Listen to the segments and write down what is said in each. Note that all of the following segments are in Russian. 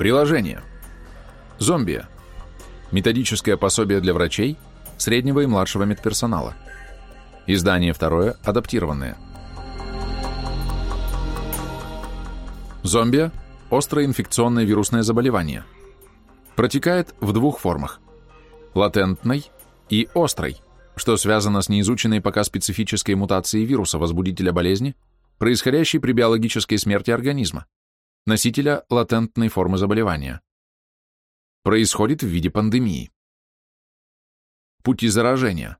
Приложение. Зомби. Методическое пособие для врачей, среднего и младшего медперсонала. Издание второе, адаптированное. Зомбия – острое инфекционное вирусное заболевание. Протекает в двух формах – латентной и острой, что связано с неизученной пока специфической мутацией вируса, возбудителя болезни, происходящей при биологической смерти организма, носителя латентной формы заболевания. Происходит в виде пандемии. Пути заражения.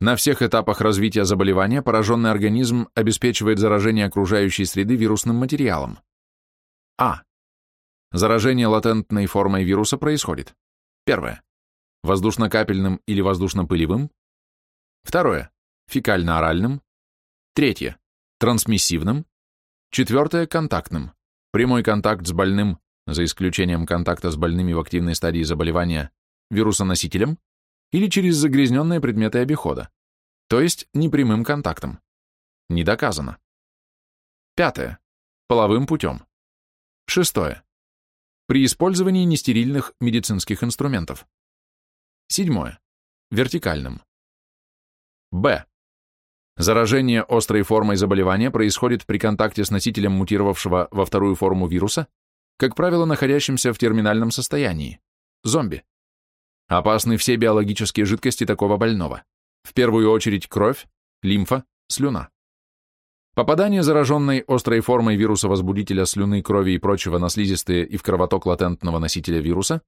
На всех этапах развития заболевания пораженный организм обеспечивает заражение окружающей среды вирусным материалом. А. Заражение латентной формой вируса происходит. Первое. Воздушно-капельным или воздушно-пылевым. Второе. Фекально-оральным. Третье. Трансмиссивным. Четвертое. Контактным. Прямой контакт с больным, за исключением контакта с больными в активной стадии заболевания, вирусоносителем или через загрязненные предметы обихода, то есть непрямым контактом. Не доказано. Пятое. Половым путем. Шестое. При использовании нестерильных медицинских инструментов. Седьмое. Вертикальным. Б. Заражение острой формой заболевания происходит при контакте с носителем мутировавшего во вторую форму вируса, как правило, находящимся в терминальном состоянии, зомби. Опасны все биологические жидкости такого больного, в первую очередь кровь, лимфа, слюна. Попадание зараженной острой формой вируса-возбудителя слюны, крови и прочего на слизистые и в кровоток латентного носителя вируса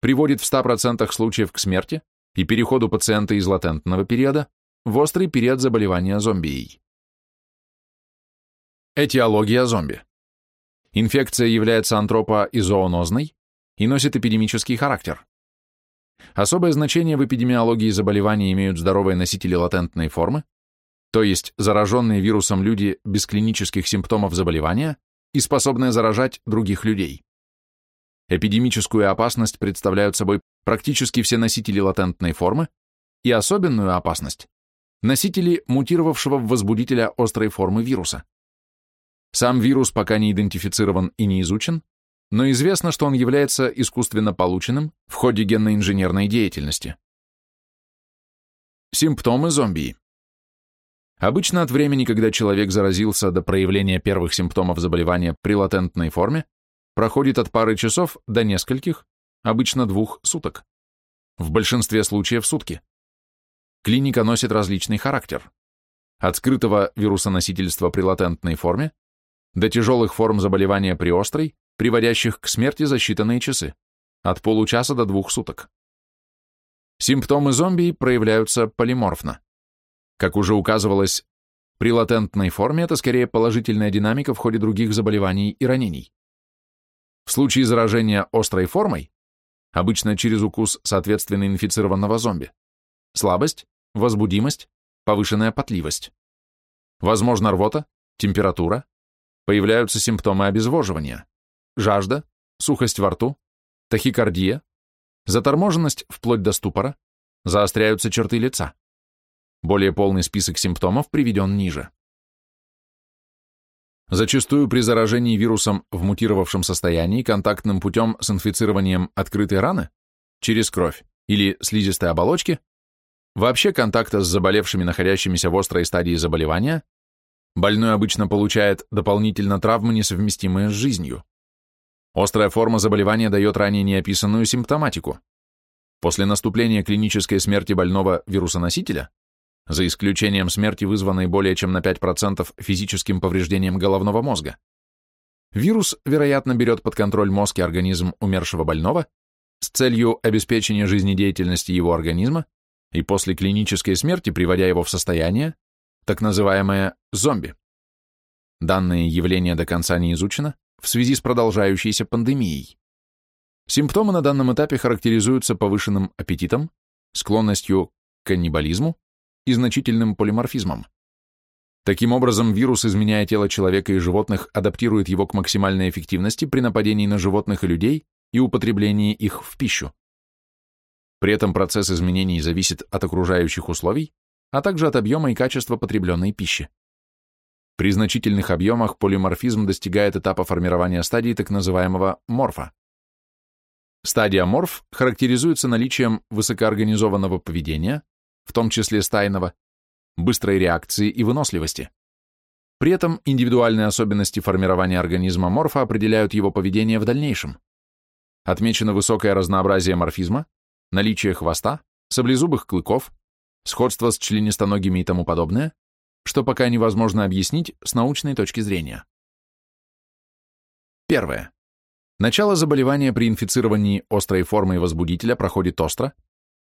приводит в 100% случаев к смерти и переходу пациента из латентного периода в острый период заболевания зомбией. Этиология зомби. Инфекция является антропоизоонозной и носит эпидемический характер. Особое значение в эпидемиологии заболеваний имеют здоровые носители латентной формы, то есть зараженные вирусом люди без клинических симптомов заболевания и способные заражать других людей. Эпидемическую опасность представляют собой практически все носители латентной формы и особенную опасность носители мутировавшего в возбудителя острой формы вируса. Сам вирус пока не идентифицирован и не изучен, но известно, что он является искусственно полученным в ходе генно-инженерной деятельности. Симптомы зомби. Обычно от времени, когда человек заразился до проявления первых симптомов заболевания при латентной форме, проходит от пары часов до нескольких, обычно двух суток. В большинстве случаев сутки. Клиника носит различный характер. От скрытого вирусоносительства при латентной форме до тяжелых форм заболевания при острой, приводящих к смерти за считанные часы, от получаса до двух суток. Симптомы зомби проявляются полиморфно. Как уже указывалось, при латентной форме это скорее положительная динамика в ходе других заболеваний и ранений. В случае заражения острой формой, обычно через укус соответственно инфицированного зомби, слабость, возбудимость, повышенная потливость. Возможно рвота, температура, появляются симптомы обезвоживания, жажда, сухость во рту, тахикардия, заторможенность вплоть до ступора, заостряются черты лица. Более полный список симптомов приведен ниже. Зачастую при заражении вирусом в мутировавшем состоянии контактным путем с инфицированием открытой раны через кровь или слизистой оболочки Вообще контакта с заболевшими, находящимися в острой стадии заболевания, больной обычно получает дополнительно травмы, несовместимые с жизнью. Острая форма заболевания дает ранее неописанную симптоматику. После наступления клинической смерти больного вирусоносителя, за исключением смерти, вызванной более чем на 5% физическим повреждением головного мозга, вирус, вероятно, берет под контроль мозг и организм умершего больного с целью обеспечения жизнедеятельности его организма и после клинической смерти приводя его в состояние, так называемое зомби. Данное явление до конца не изучено в связи с продолжающейся пандемией. Симптомы на данном этапе характеризуются повышенным аппетитом, склонностью к каннибализму и значительным полиморфизмом. Таким образом, вирус, изменяя тело человека и животных, адаптирует его к максимальной эффективности при нападении на животных и людей и употреблении их в пищу. При этом процесс изменений зависит от окружающих условий, а также от объема и качества потребленной пищи. При значительных объемах полиморфизм достигает этапа формирования стадии так называемого морфа Стадия морф характеризуется наличием высокоорганизованного поведения, в том числе стайного, быстрой реакции и выносливости. При этом индивидуальные особенности формирования организма морфа определяют его поведение в дальнейшем. Отмечено высокое разнообразие морфизма, наличие хвоста, саблезубых клыков, сходство с членистоногими и тому подобное, что пока невозможно объяснить с научной точки зрения. Первое. Начало заболевания при инфицировании острой формой возбудителя проходит остро,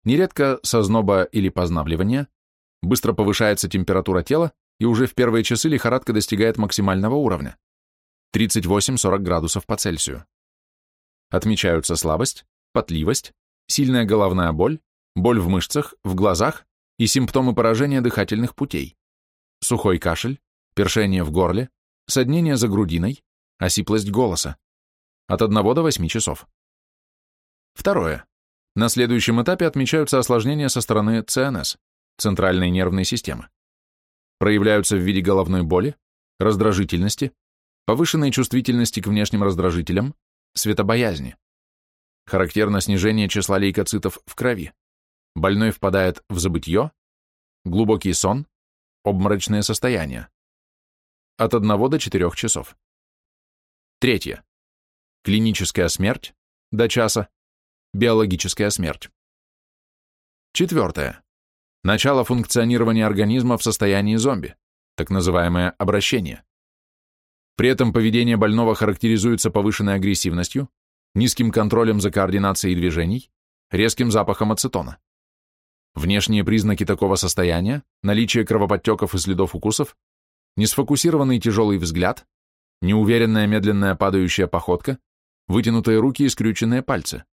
нередко со зноба или познабливания, быстро повышается температура тела, и уже в первые часы лихорадка достигает максимального уровня – 38-40 градусов по Цельсию. Отмечаются слабость, потливость, сильная головная боль, боль в мышцах, в глазах и симптомы поражения дыхательных путей, сухой кашель, першение в горле, соднение за грудиной, осиплость голоса. От 1 до 8 часов. Второе. На следующем этапе отмечаются осложнения со стороны ЦНС, центральной нервной системы. Проявляются в виде головной боли, раздражительности, повышенной чувствительности к внешним раздражителям, светобоязни. Характерно снижение числа лейкоцитов в крови. Больной впадает в забытье, глубокий сон, обморочное состояние. От 1 до 4 часов. Третье. Клиническая смерть до часа. Биологическая смерть. Четвертое. Начало функционирования организма в состоянии зомби, так называемое обращение. При этом поведение больного характеризуется повышенной агрессивностью, низким контролем за координацией движений, резким запахом ацетона. Внешние признаки такого состояния – наличие кровоподтеков и следов укусов, несфокусированный тяжелый взгляд, неуверенная медленная падающая походка, вытянутые руки и скрюченные пальцы.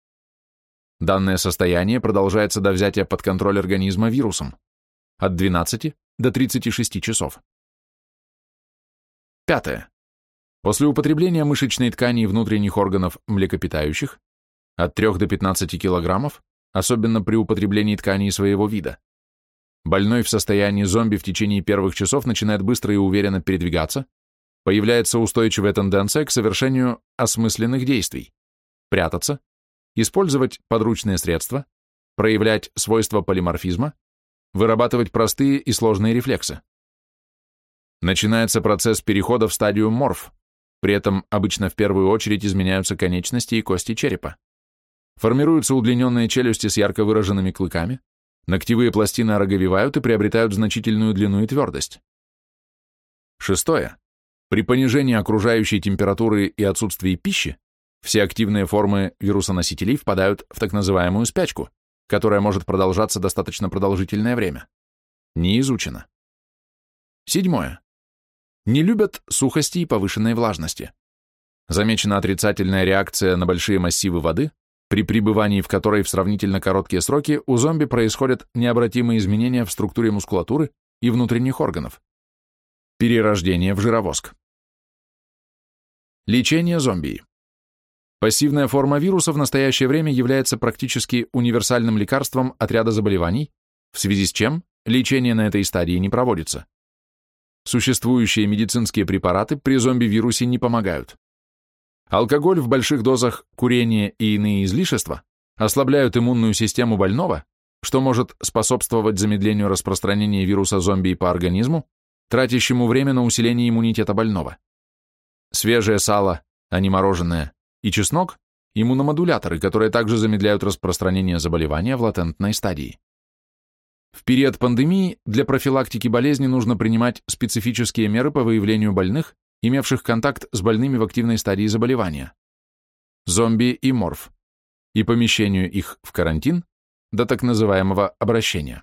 Данное состояние продолжается до взятия под контроль организма вирусом от 12 до 36 часов. Пятое. После употребления мышечной ткани и внутренних органов млекопитающих от 3 до 15 килограммов, особенно при употреблении тканей своего вида, больной в состоянии зомби в течение первых часов начинает быстро и уверенно передвигаться, появляется устойчивая тенденция к совершению осмысленных действий, прятаться, использовать подручные средства, проявлять свойства полиморфизма, вырабатывать простые и сложные рефлексы. Начинается процесс перехода в стадию морф, при этом обычно в первую очередь изменяются конечности и кости черепа. Формируются удлиненные челюсти с ярко выраженными клыками, ногтевые пластины ороговевают и приобретают значительную длину и твердость. Шестое. При понижении окружающей температуры и отсутствии пищи все активные формы вирусоносителей впадают в так называемую спячку, которая может продолжаться достаточно продолжительное время. Не изучено. Седьмое. Не любят сухости и повышенной влажности. Замечена отрицательная реакция на большие массивы воды, при пребывании в которой в сравнительно короткие сроки у зомби происходят необратимые изменения в структуре мускулатуры и внутренних органов. Перерождение в жировозг. Лечение зомби. Пассивная форма вируса в настоящее время является практически универсальным лекарством от ряда заболеваний, в связи с чем лечение на этой стадии не проводится. Существующие медицинские препараты при зомби-вирусе не помогают. Алкоголь в больших дозах, курение и иные излишества ослабляют иммунную систему больного, что может способствовать замедлению распространения вируса зомби по организму тратящему время на усиление иммунитета больного. Свежее сало, а не мороженое, и чеснок – иммуномодуляторы, которые также замедляют распространение заболевания в латентной стадии. Период пандемии для профилактики болезни нужно принимать специфические меры по выявлению больных, имевших контакт с больными в активной стадии заболевания, зомби и морф, и помещению их в карантин до так называемого обращения.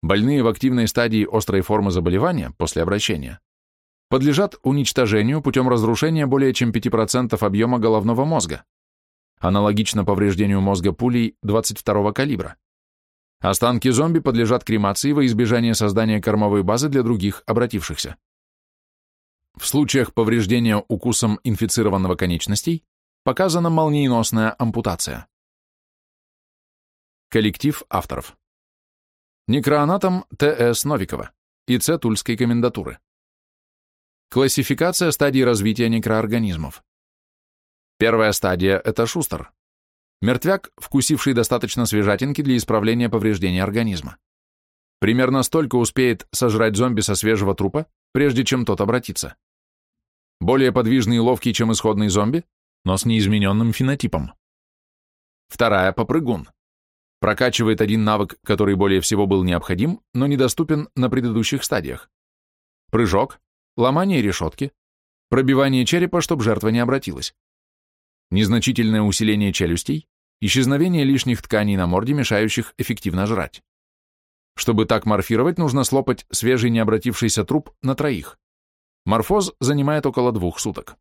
Больные в активной стадии острой формы заболевания после обращения подлежат уничтожению путем разрушения более чем 5% объема головного мозга, аналогично повреждению мозга пулей 22 калибра. Останки зомби подлежат кремации во избежание создания кормовой базы для других обратившихся. В случаях повреждения укусом инфицированного конечностей показана молниеносная ампутация. Коллектив авторов. Некроанатом Т.С. Новикова и Ц. Тульской комендатуры. Классификация стадий развития некроорганизмов. Первая стадия – это шустер. Мертвяк, вкусивший достаточно свежатинки для исправления повреждений организма. Примерно столько успеет сожрать зомби со свежего трупа, прежде чем тот обратится. Более подвижный и ловкий, чем исходный зомби, но с неизмененным фенотипом. Вторая – попрыгун. Прокачивает один навык, который более всего был необходим, но недоступен на предыдущих стадиях. Прыжок, ломание решетки, пробивание черепа, чтобы жертва не обратилась. Незначительное усиление челюстей, исчезновение лишних тканей на морде, мешающих эффективно жрать. Чтобы так морфировать, нужно слопать свежий необратившийся труп на троих. Морфоз занимает около двух суток.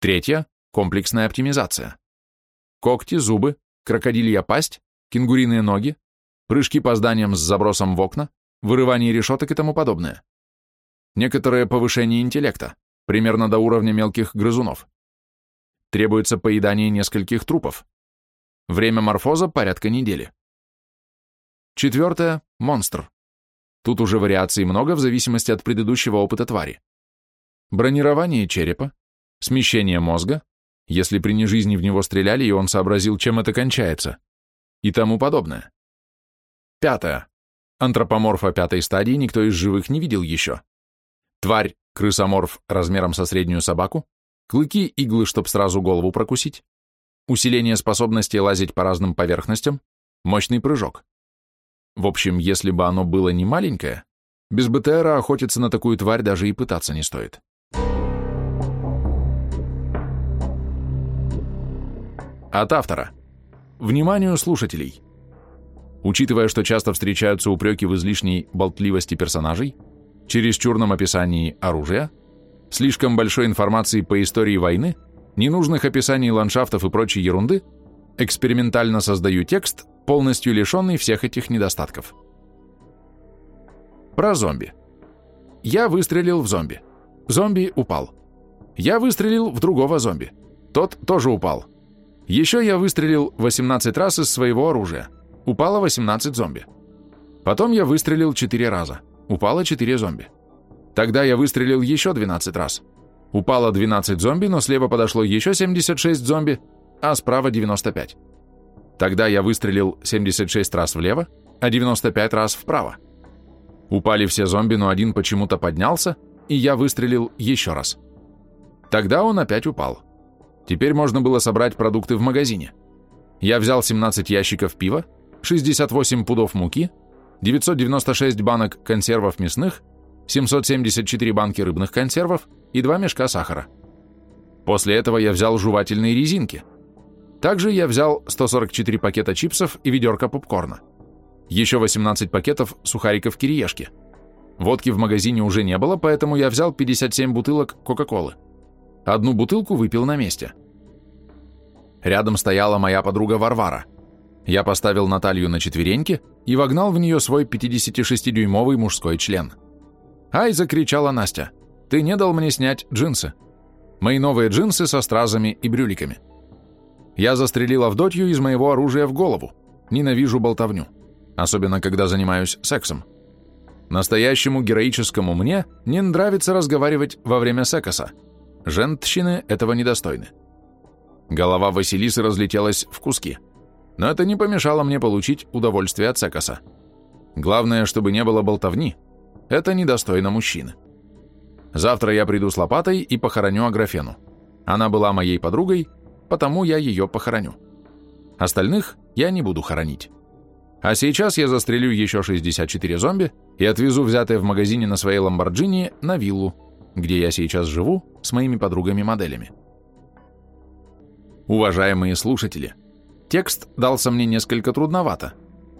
Третье – комплексная оптимизация. Когти, зубы, крокодилья пасть, кенгуриные ноги, прыжки по зданиям с забросом в окна, вырывание решеток и тому подобное. Некоторое повышение интеллекта, примерно до уровня мелких грызунов. Требуется поедание нескольких трупов. Время морфоза – порядка недели. Четвертое – монстр. Тут уже вариаций много в зависимости от предыдущего опыта твари. Бронирование черепа, смещение мозга, если при нежизни в него стреляли, и он сообразил, чем это кончается, и тому подобное. Пятое. Антропоморфа пятой стадии никто из живых не видел еще. Тварь, крысоморф размером со среднюю собаку, клыки, иглы, чтоб сразу голову прокусить, усиление способности лазить по разным поверхностям, мощный прыжок. В общем, если бы оно было не маленькое, без БТРа охотиться на такую тварь даже и пытаться не стоит. От автора. Вниманию слушателей. Учитывая, что часто встречаются упреки в излишней болтливости персонажей, чересчурном описании оружия, слишком большой информации по истории войны, ненужных описаний ландшафтов и прочей ерунды, экспериментально создаю текст, полностью лишенный всех этих недостатков. Про зомби. Я выстрелил в зомби. Зомби упал. Я выстрелил в другого зомби. Тот тоже упал. Еще я выстрелил 18 раз из своего оружия. Упало 18 зомби. Потом я выстрелил 4 раза. Упало 4 зомби. Тогда я выстрелил еще 12 раз. Упало 12 зомби, но слева подошло еще 76 зомби, а справа 95. Тогда я выстрелил 76 раз влево, а 95 раз вправо. Упали все зомби, но один почему-то поднялся, и я выстрелил еще раз. Тогда он опять упал. Теперь можно было собрать продукты в магазине. Я взял 17 ящиков пива, 68 пудов муки, 996 банок консервов мясных, 774 банки рыбных консервов и два мешка сахара. После этого я взял жевательные резинки. Также я взял 144 пакета чипсов и ведерко попкорна. Еще 18 пакетов сухариков кириешки. Водки в магазине уже не было, поэтому я взял 57 бутылок Кока-Колы. Одну бутылку выпил на месте. Рядом стояла моя подруга Варвара – я поставил Наталью на четвереньки и вогнал в нее свой 56-дюймовый мужской член. «Ай!» – закричала Настя. «Ты не дал мне снять джинсы. Мои новые джинсы со стразами и брюликами». Я застрелил Авдотью из моего оружия в голову. Ненавижу болтовню. Особенно, когда занимаюсь сексом. Настоящему героическому мне не нравится разговаривать во время секса. Женщины этого недостойны. Голова Василисы разлетелась в куски но это не помешало мне получить удовольствие от секаса. Главное, чтобы не было болтовни. Это недостойно мужчины. Завтра я приду с лопатой и похороню Аграфену. Она была моей подругой, потому я ее похороню. Остальных я не буду хоронить. А сейчас я застрелю еще 64 зомби и отвезу взятые в магазине на своей Ламборджини на виллу, где я сейчас живу с моими подругами-моделями. Уважаемые слушатели, Текст дался мне несколько трудновато,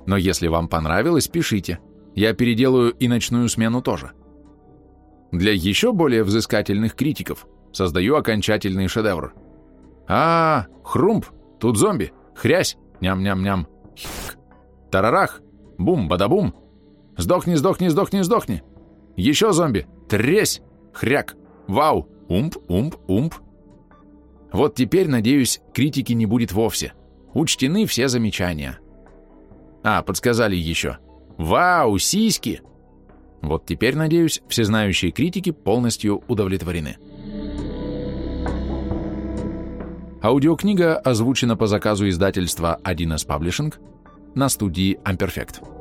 но если вам понравилось, пишите. Я переделаю и ночную смену тоже. Для еще более взыскательных критиков создаю окончательный шедевр. А, -а, -а хрумп, тут зомби, хрясь, ням-ням-ням, тарарах, бум-бадабум, сдохни, сдохни, сдохни, сдохни, еще зомби, тресь, хряк, вау, умп, умп, умп. Вот теперь, надеюсь, критики не будет вовсе. Учтены все замечания. А, подсказали еще. Вау, сиськи! Вот теперь, надеюсь, всезнающие критики полностью удовлетворены. Аудиокнига озвучена по заказу издательства 1С Publishing на студии Amperfect.